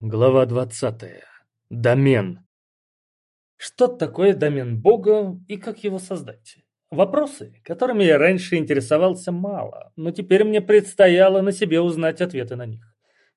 Глава 20. Домен. Что такое домен Бога и как его создать? Вопросы, которыми я раньше интересовался мало, но теперь мне предстояло на себе узнать ответы на них.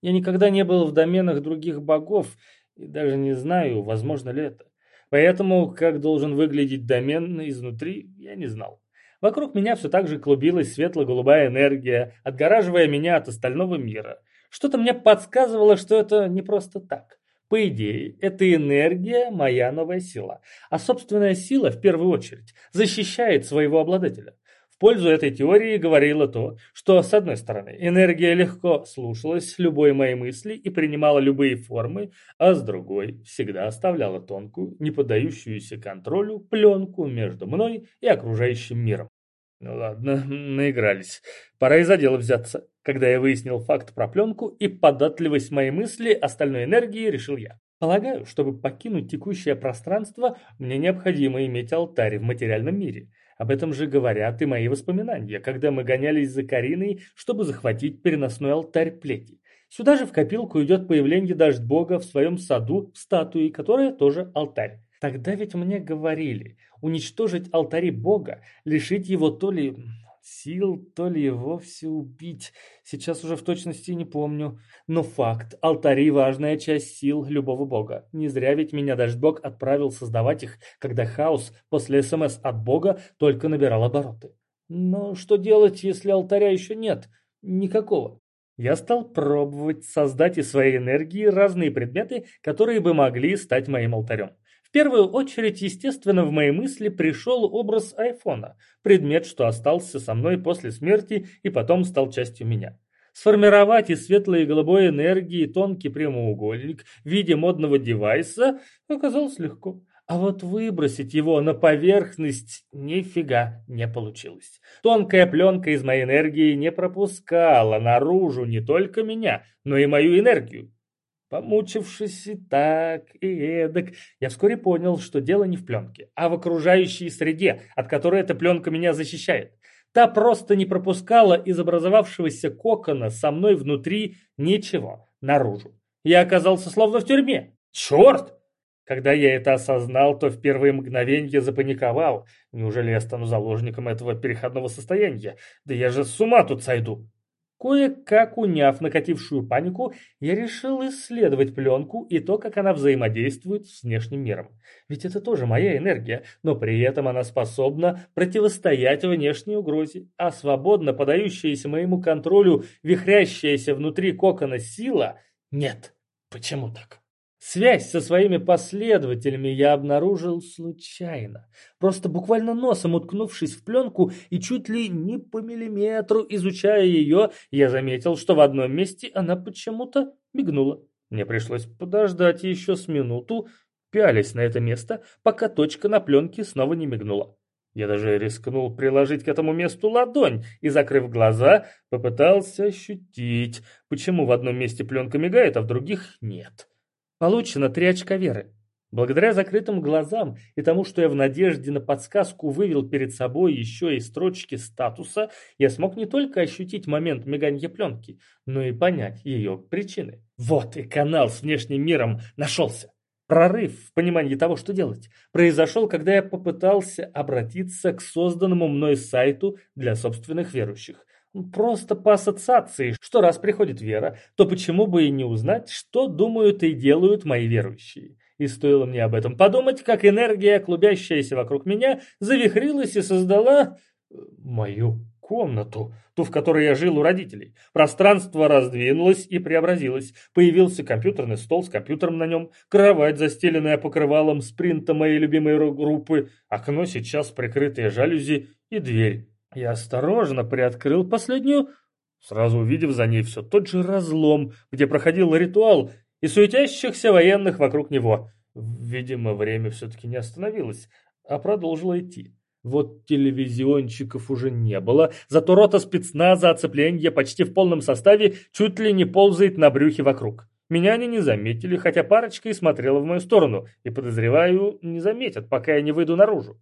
Я никогда не был в доменах других богов и даже не знаю, возможно ли это. Поэтому, как должен выглядеть домен изнутри, я не знал. Вокруг меня все так же клубилась светло-голубая энергия, отгораживая меня от остального мира. Что-то мне подсказывало, что это не просто так. По идее, эта энергия – моя новая сила. А собственная сила, в первую очередь, защищает своего обладателя. В пользу этой теории говорило то, что, с одной стороны, энергия легко слушалась любой моей мысли и принимала любые формы, а с другой всегда оставляла тонкую, не поддающуюся контролю пленку между мной и окружающим миром. Ну ладно, наигрались. Пора и за дело взяться. Когда я выяснил факт про пленку и податливость моей мысли остальной энергии, решил я. Полагаю, чтобы покинуть текущее пространство, мне необходимо иметь алтарь в материальном мире. Об этом же говорят и мои воспоминания, когда мы гонялись за Кариной, чтобы захватить переносной алтарь плети. Сюда же в копилку идет появление дождь бога в своем саду в статуе, которая тоже алтарь. Тогда ведь мне говорили, уничтожить алтари бога, лишить его то ли сил, то ли вовсе убить. Сейчас уже в точности не помню. Но факт, алтари – важная часть сил любого бога. Не зря ведь меня даже бог отправил создавать их, когда хаос после СМС от бога только набирал обороты. Но что делать, если алтаря еще нет? Никакого. Я стал пробовать создать из своей энергии разные предметы, которые бы могли стать моим алтарем. В первую очередь, естественно, в мои мысли пришел образ айфона, предмет, что остался со мной после смерти и потом стал частью меня. Сформировать из светлой и голубой энергии тонкий прямоугольник в виде модного девайса оказалось легко. А вот выбросить его на поверхность нифига не получилось. Тонкая пленка из моей энергии не пропускала наружу не только меня, но и мою энергию. Помучившись и так, и эдак, я вскоре понял, что дело не в пленке, а в окружающей среде, от которой эта пленка меня защищает. Та просто не пропускала из образовавшегося кокона со мной внутри ничего, наружу. Я оказался словно в тюрьме. Черт! Когда я это осознал, то в первые мгновения запаниковал. Неужели я стану заложником этого переходного состояния? Да я же с ума тут сойду. Кое-как уняв накатившую панику, я решил исследовать пленку и то, как она взаимодействует с внешним миром. Ведь это тоже моя энергия, но при этом она способна противостоять внешней угрозе, а свободно подающаяся моему контролю вихрящаяся внутри кокона сила – нет. Почему так? Связь со своими последователями я обнаружил случайно, просто буквально носом уткнувшись в пленку и чуть ли не по миллиметру изучая ее, я заметил, что в одном месте она почему-то мигнула. Мне пришлось подождать еще с минуту, пялись на это место, пока точка на пленке снова не мигнула. Я даже рискнул приложить к этому месту ладонь и, закрыв глаза, попытался ощутить, почему в одном месте пленка мигает, а в других нет. Получено три очка веры. Благодаря закрытым глазам и тому, что я в надежде на подсказку вывел перед собой еще и строчки статуса, я смог не только ощутить момент мигания пленки, но и понять ее причины. Вот и канал с внешним миром нашелся. Прорыв в понимании того, что делать, произошел, когда я попытался обратиться к созданному мной сайту для собственных верующих. Просто по ассоциации, что раз приходит вера, то почему бы и не узнать, что думают и делают мои верующие. И стоило мне об этом подумать, как энергия, клубящаяся вокруг меня, завихрилась и создала э, мою комнату, ту, в которой я жил у родителей. Пространство раздвинулось и преобразилось. Появился компьютерный стол с компьютером на нем, кровать, застеленная покрывалом с принтом моей любимой группы, окно сейчас прикрытое жалюзи и дверь я осторожно приоткрыл последнюю, сразу увидев за ней все тот же разлом, где проходил ритуал, и суетящихся военных вокруг него. Видимо, время все-таки не остановилось, а продолжило идти. Вот телевизионщиков уже не было, зато рота спецназа оцепления почти в полном составе чуть ли не ползает на брюхе вокруг. Меня они не заметили, хотя парочка и смотрела в мою сторону, и, подозреваю, не заметят, пока я не выйду наружу.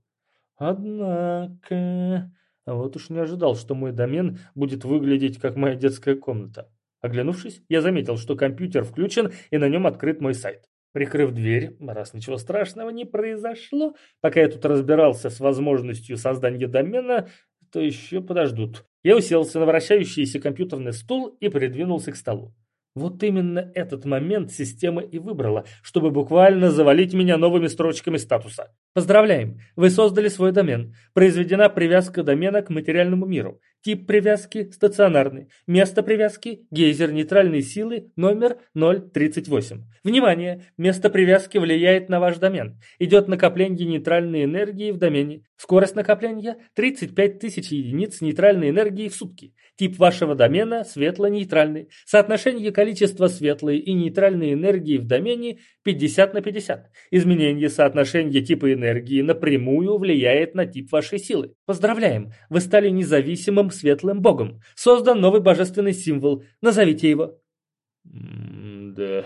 Однако... А вот уж не ожидал, что мой домен будет выглядеть как моя детская комната. Оглянувшись, я заметил, что компьютер включен и на нем открыт мой сайт. Прикрыв дверь, раз ничего страшного не произошло, пока я тут разбирался с возможностью создания домена, то еще подождут. Я уселся на вращающийся компьютерный стул и придвинулся к столу. Вот именно этот момент система и выбрала, чтобы буквально завалить меня новыми строчками статуса. Поздравляем! Вы создали свой домен. Произведена привязка домена к материальному миру. Тип привязки – стационарный. Место привязки – гейзер нейтральной силы номер 038. Внимание! Место привязки влияет на ваш домен. Идет накопление нейтральной энергии в домене. Скорость накопления – 35 тысяч единиц нейтральной энергии в сутки. Тип вашего домена – светло-нейтральный. Соотношение количества светлой и нейтральной энергии в домене – 50 на 50. Изменение соотношения типа энергии напрямую влияет на тип вашей силы. Поздравляем! Вы стали независимым светлым богом. Создан новый божественный символ. Назовите его. да...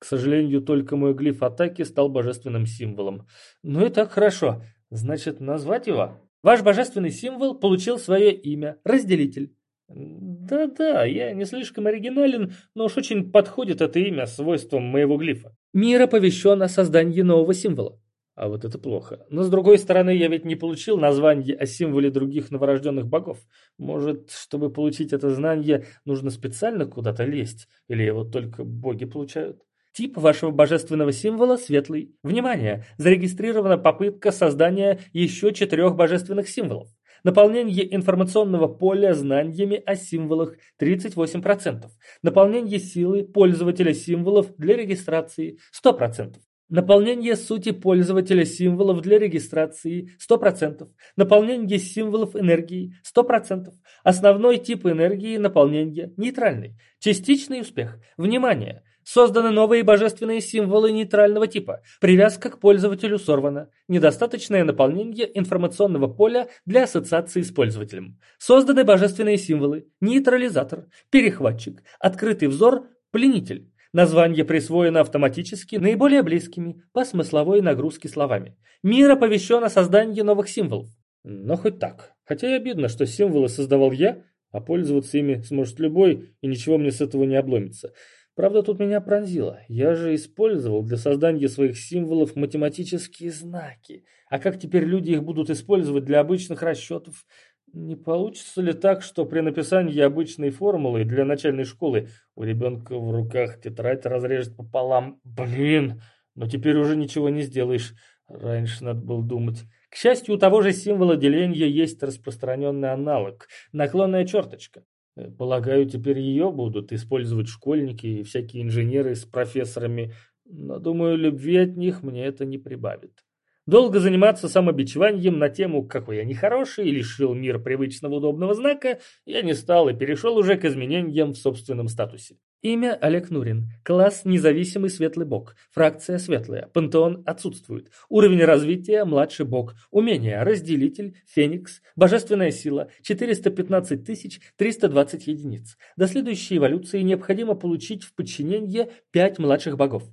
К сожалению, только мой глиф атаки стал божественным символом. Ну и так хорошо. Значит, назвать его? Ваш божественный символ получил свое имя – Разделитель. Да-да, я не слишком оригинален, но уж очень подходит это имя свойствам моего глифа. Мир оповещен о создании нового символа. А вот это плохо. Но с другой стороны, я ведь не получил название о символе других новорожденных богов. Может, чтобы получить это знание, нужно специально куда-то лезть? Или его только боги получают? Тип вашего божественного символа – светлый. Внимание! Зарегистрирована попытка создания еще четырех божественных символов. Наполнение информационного поля знаниями о символах 38%. Наполнение силы пользователя символов для регистрации 100%. Наполнение сути пользователя символов для регистрации 100%. Наполнение символов энергии 100%. Основной тип энергии наполнения нейтральный. Частичный успех. Внимание! Созданы новые божественные символы нейтрального типа. Привязка к пользователю сорвана. Недостаточное наполнение информационного поля для ассоциации с пользователем. Созданы божественные символы. Нейтрализатор, перехватчик, открытый взор, пленитель. Название присвоено автоматически наиболее близкими по смысловой нагрузке словами. Мир оповещен о создании новых символов. Но хоть так. Хотя и обидно, что символы создавал я, а пользоваться ими сможет любой, и ничего мне с этого не обломится. Правда, тут меня пронзило. Я же использовал для создания своих символов математические знаки. А как теперь люди их будут использовать для обычных расчетов? Не получится ли так, что при написании обычной формулы для начальной школы у ребенка в руках тетрадь разрежет пополам? Блин, но теперь уже ничего не сделаешь. Раньше надо было думать. К счастью, у того же символа деления есть распространенный аналог – наклонная черточка. Полагаю, теперь ее будут использовать школьники и всякие инженеры с профессорами, но, думаю, любви от них мне это не прибавит. Долго заниматься самобичеванием на тему «какой я нехороший» и лишил мир привычного удобного знака я не стал и перешел уже к изменениям в собственном статусе. Имя Олег Нурин. Класс «Независимый светлый бог». Фракция «Светлая». Пантеон отсутствует. Уровень развития «Младший бог». Умение «Разделитель», «Феникс», «Божественная сила» 415 320 единиц. До следующей эволюции необходимо получить в подчинение 5 младших богов.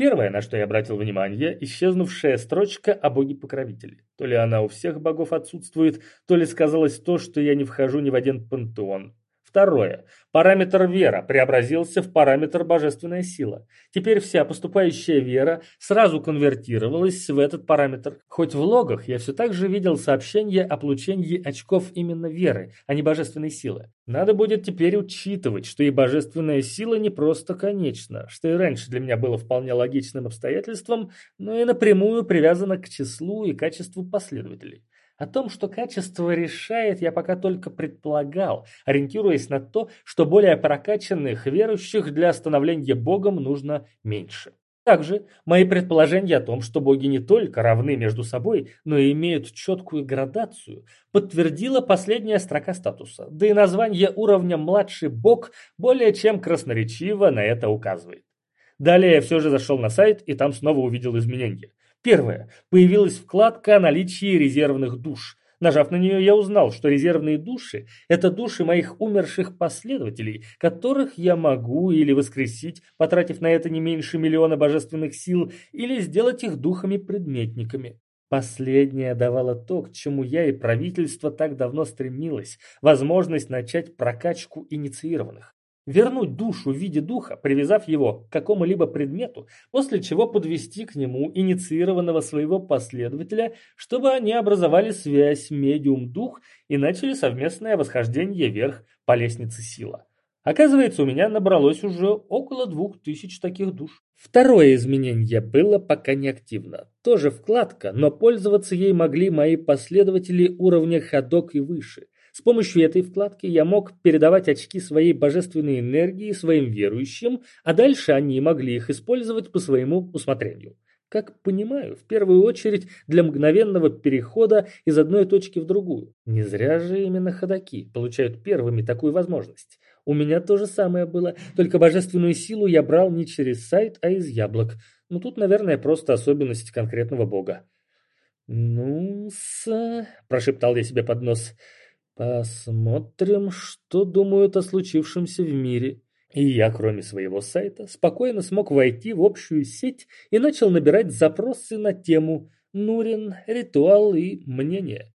Первое, на что я обратил внимание, исчезнувшая строчка о боге-покровителе. То ли она у всех богов отсутствует, то ли сказалось то, что я не вхожу ни в один пантеон. Второе. Параметр вера преобразился в параметр божественная сила. Теперь вся поступающая вера сразу конвертировалась в этот параметр. Хоть в логах я все так же видел сообщение о получении очков именно веры, а не божественной силы. Надо будет теперь учитывать, что и божественная сила не просто конечна, что и раньше для меня было вполне логичным обстоятельством, но и напрямую привязана к числу и качеству последователей. О том, что качество решает, я пока только предполагал, ориентируясь на то, что более прокачанных верующих для становления Богом нужно меньше. Также мои предположения о том, что боги не только равны между собой, но и имеют четкую градацию, подтвердила последняя строка статуса, да и название уровня «младший бог» более чем красноречиво на это указывает. Далее я все же зашел на сайт и там снова увидел изменения. Первое. Появилась вкладка о наличии резервных душ. Нажав на нее, я узнал, что резервные души – это души моих умерших последователей, которых я могу или воскресить, потратив на это не меньше миллиона божественных сил, или сделать их духами-предметниками. Последнее давало то, к чему я и правительство так давно стремилось – возможность начать прокачку инициированных. Вернуть душу в виде духа, привязав его к какому-либо предмету, после чего подвести к нему инициированного своего последователя, чтобы они образовали связь медиум-дух и начали совместное восхождение вверх по лестнице сила. Оказывается, у меня набралось уже около двух тысяч таких душ. Второе изменение было пока не активно. Тоже вкладка, но пользоваться ей могли мои последователи уровня ходок и выше. С помощью этой вкладки я мог передавать очки своей божественной энергии своим верующим, а дальше они могли их использовать по своему усмотрению. Как понимаю, в первую очередь для мгновенного перехода из одной точки в другую. Не зря же именно ходаки получают первыми такую возможность. У меня то же самое было, только божественную силу я брал не через сайт, а из яблок. Ну тут, наверное, просто особенность конкретного бога. «Ну-с...» – прошептал я себе под нос – Посмотрим, что думают о случившемся в мире. И я, кроме своего сайта, спокойно смог войти в общую сеть и начал набирать запросы на тему «Нурин, ритуал и мнение».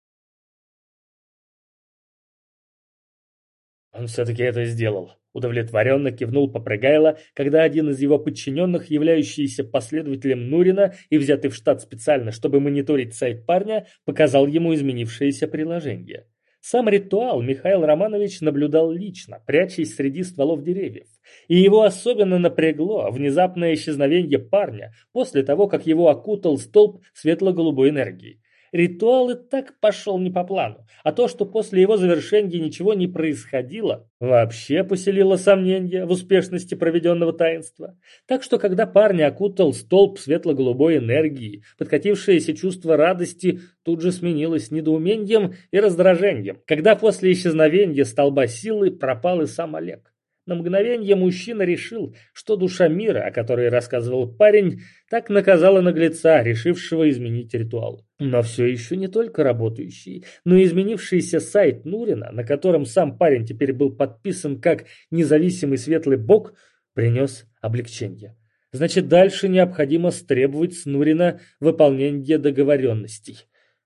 Он все-таки это сделал. Удовлетворенно кивнул Попрыгайло, когда один из его подчиненных, являющийся последователем Нурина и взятый в штат специально, чтобы мониторить сайт парня, показал ему изменившееся приложение. Сам ритуал Михаил Романович наблюдал лично, прячась среди стволов деревьев. И его особенно напрягло внезапное исчезновение парня после того, как его окутал столб светло-голубой энергии. Ритуал и так пошел не по плану, а то, что после его завершения ничего не происходило, вообще поселило сомнения в успешности проведенного таинства. Так что, когда парня окутал столб светло-голубой энергии, подкатившееся чувство радости тут же сменилось недоумением и раздражением, когда после исчезновения столба силы пропал и сам Олег. На мгновение мужчина решил, что душа мира, о которой рассказывал парень, так наказала наглеца, решившего изменить ритуал. Но все еще не только работающий, но и изменившийся сайт Нурина, на котором сам парень теперь был подписан как независимый светлый бог, принес облегчение. Значит, дальше необходимо стребовать с Нурина выполнение договоренностей.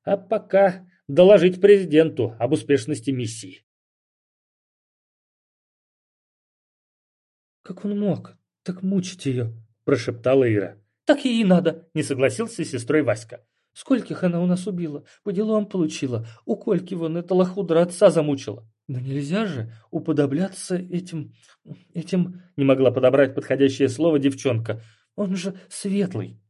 А пока доложить президенту об успешности миссии. «Как он мог так мучить ее?» – прошептала Ира. «Так ей и надо», – не согласился с сестрой Васька. «Скольких она у нас убила? По делам получила. У Кольки вон эта лохудра отца замучила». «Но нельзя же уподобляться этим... этим...» Не могла подобрать подходящее слово девчонка. «Он же светлый».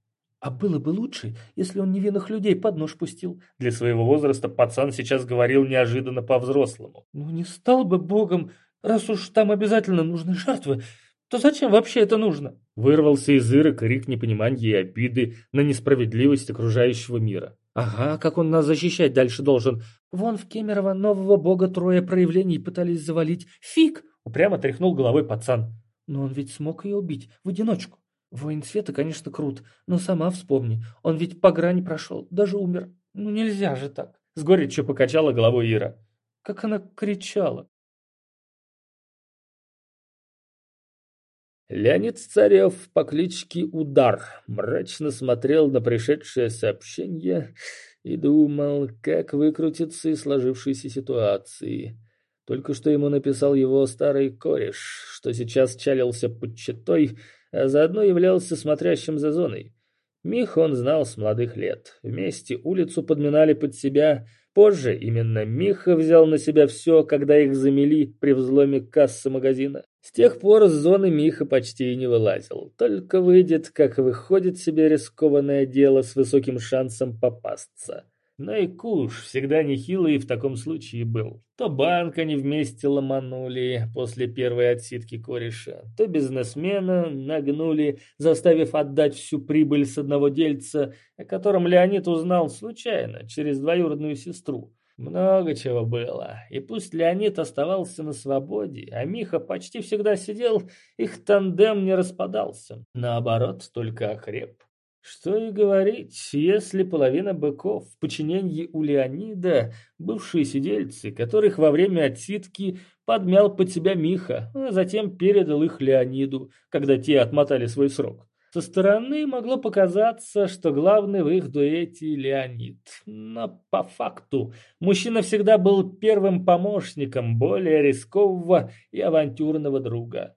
А было бы лучше, если он невинных людей под нож пустил. Для своего возраста пацан сейчас говорил неожиданно по-взрослому. Ну не стал бы богом, раз уж там обязательно нужны жертвы то зачем вообще это нужно?» Вырвался из Иры крик непонимания и обиды на несправедливость окружающего мира. «Ага, как он нас защищать дальше должен? Вон в Кемерово нового бога трое проявлений пытались завалить. Фиг!» Упрямо тряхнул головой пацан. «Но он ведь смог ее убить в одиночку. Воин света, конечно, крут, но сама вспомни, он ведь по грани прошел, даже умер. Ну нельзя же так!» С горечью покачала головой Ира. Как она кричала. Леонид Царев по кличке Удар мрачно смотрел на пришедшее сообщение и думал, как выкрутиться из сложившейся ситуации. Только что ему написал его старый кореш, что сейчас чалился под четой, а заодно являлся смотрящим за зоной. Мих он знал с молодых лет. Вместе улицу подминали под себя. Позже именно Миха взял на себя все, когда их замели при взломе кассы магазина. С тех пор с зоны Миха почти и не вылазил. Только выйдет, как выходит себе рискованное дело с высоким шансом попасться. Но и куш всегда нехилый в таком случае был. То банк они вместе ломанули после первой отсидки кореша, то бизнесмена нагнули, заставив отдать всю прибыль с одного дельца, о котором Леонид узнал случайно, через двоюродную сестру. Много чего было, и пусть Леонид оставался на свободе, а Миха почти всегда сидел, их тандем не распадался. Наоборот, только окреп. Что и говорить, если половина быков в подчинении у Леонида бывшие сидельцы, которых во время отсидки подмял под себя Миха, а затем передал их Леониду, когда те отмотали свой срок. Со стороны могло показаться, что главный в их дуэте Леонид. Но по факту мужчина всегда был первым помощником более рискового и авантюрного друга.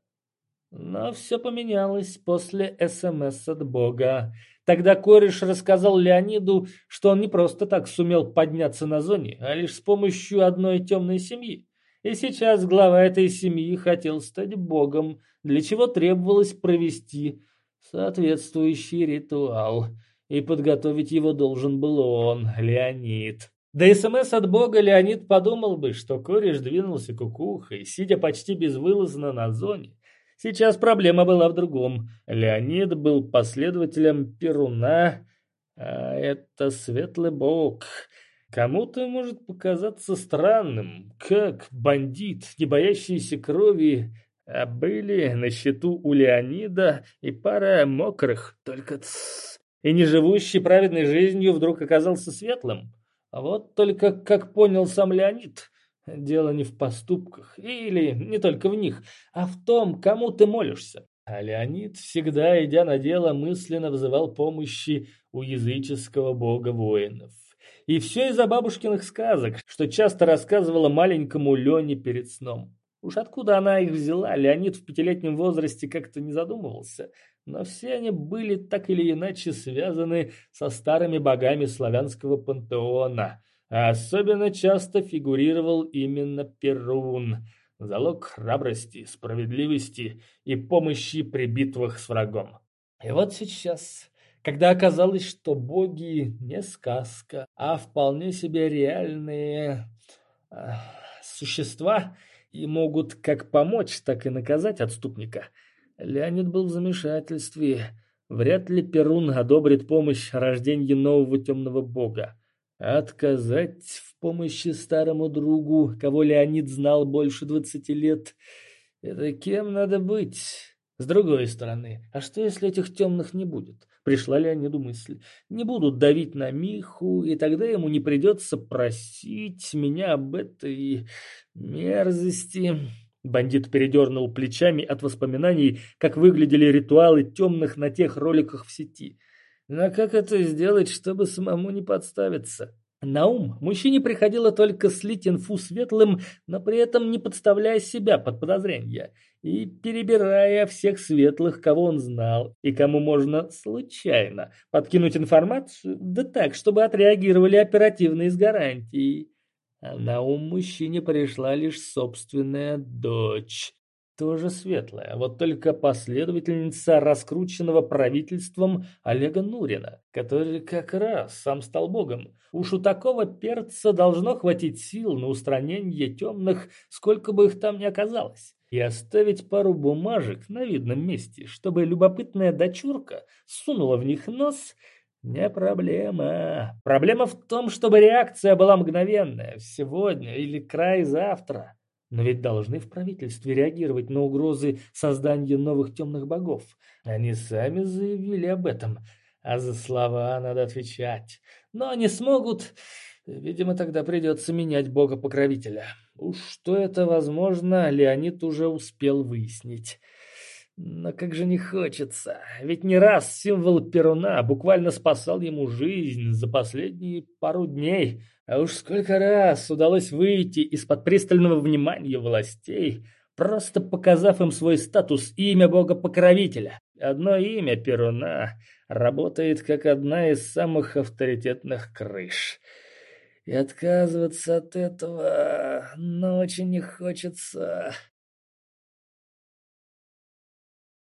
Но все поменялось после СМС от Бога. Тогда кореш рассказал Леониду, что он не просто так сумел подняться на зоне, а лишь с помощью одной темной семьи. И сейчас глава этой семьи хотел стать богом, для чего требовалось провести соответствующий ритуал. И подготовить его должен был он, Леонид. Да СМС от бога Леонид подумал бы, что кореш двинулся кукухой, сидя почти безвылазно на зоне. Сейчас проблема была в другом. Леонид был последователем Перуна, а это светлый бог. Кому-то может показаться странным, как бандит, не боящийся крови, а были на счету у Леонида и пара мокрых, только тссс. И не живущий праведной жизнью вдруг оказался светлым. А вот только, как понял сам Леонид, дело не в поступках, или не только в них, а в том, кому ты молишься. А Леонид, всегда идя на дело, мысленно вызывал помощи у языческого бога воинов. И все из-за бабушкиных сказок, что часто рассказывала маленькому Лене перед сном. Уж откуда она их взяла, Леонид в пятилетнем возрасте как-то не задумывался, но все они были так или иначе связаны со старыми богами славянского пантеона, особенно часто фигурировал именно Перун, залог храбрости, справедливости и помощи при битвах с врагом. И вот сейчас, когда оказалось, что боги не сказка, а вполне себе реальные э, существа – и могут как помочь, так и наказать отступника. Леонид был в замешательстве. Вряд ли Перун одобрит помощь рождению нового темного бога. Отказать в помощи старому другу, кого Леонид знал больше двадцати лет, это кем надо быть? С другой стороны, а что если этих темных не будет? Пришла Леониду мысль. Не будут давить на Миху, и тогда ему не придется просить меня об этой мерзости. Бандит передернул плечами от воспоминаний, как выглядели ритуалы темных на тех роликах в сети. Но как это сделать, чтобы самому не подставиться? На ум мужчине приходило только слить инфу светлым, но при этом не подставляя себя под подозрения и перебирая всех светлых, кого он знал и кому можно случайно подкинуть информацию, да так, чтобы отреагировали оперативно и с гарантией. А на ум мужчине пришла лишь собственная дочь тоже светлая, вот только последовательница раскрученного правительством Олега Нурина, который как раз сам стал богом. Уж у такого перца должно хватить сил на устранение темных, сколько бы их там ни оказалось. И оставить пару бумажек на видном месте, чтобы любопытная дочурка сунула в них нос, не проблема. Проблема в том, чтобы реакция была мгновенная, сегодня или край завтра. Но ведь должны в правительстве реагировать на угрозы создания новых темных богов. Они сами заявили об этом, а за слова надо отвечать. Но они смогут... Видимо, тогда придется менять бога-покровителя. Уж что это возможно, Леонид уже успел выяснить. Но как же не хочется, ведь не раз символ Перуна буквально спасал ему жизнь за последние пару дней. А уж сколько раз удалось выйти из-под пристального внимания властей, просто показав им свой статус и имя бога-покровителя. Одно имя Перуна работает как одна из самых авторитетных крыш. И отказываться от этого, но очень не хочется.